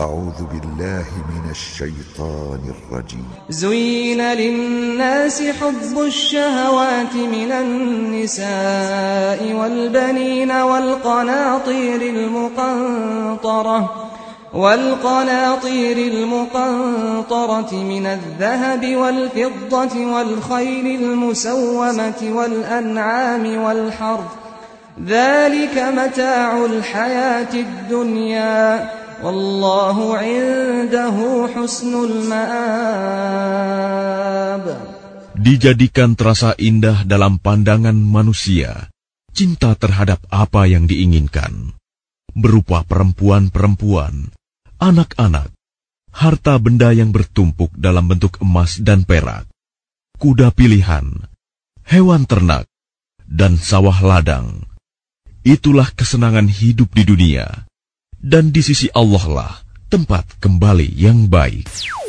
أعوذ بالله من الشيطان الرجيم. زين للناس حب الشهوات من النساء والبنين والقناطير المقنطرة والقناطير المقنطرة من الذهب والفضة والخيل المسومة والأنعام والحرث ذلك متاع الحياة الدنيا والله عنده حسن المآب Dijadikan terasa indah dalam pandangan manusia, cinta terhadap apa yang diinginkan, berupa perempuan-perempuan, anak-anak, harta benda yang bertumpuk dalam bentuk emas dan perak, kuda pilihan, hewan ternak, dan sawah ladang. Itulah kesenangan hidup di dunia, dan di sisi Allah lah tempat kembali yang baik.